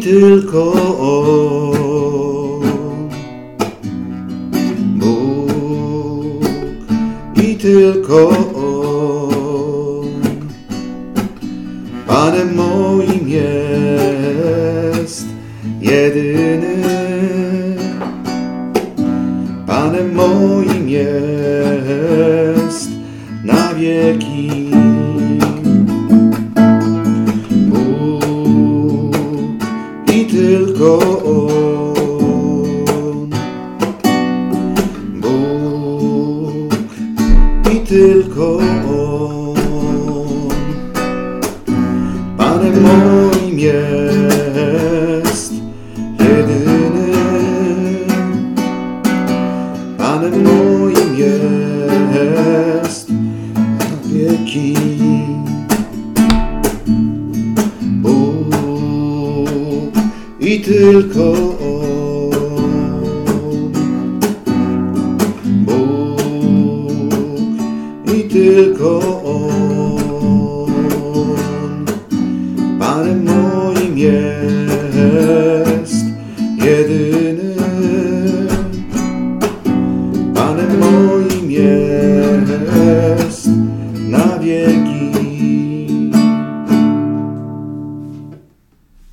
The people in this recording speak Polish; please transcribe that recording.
tylko On. Bóg i tylko On. Panem moim jest jedyny. Panem moim jest na wieki. Tylko On. Bóg i tylko On. Panem moim jest jedyny. Panem moim jest na wieki. I tylko On. Bóg i tylko On. Panem moim jest jedyny. Panem moim jest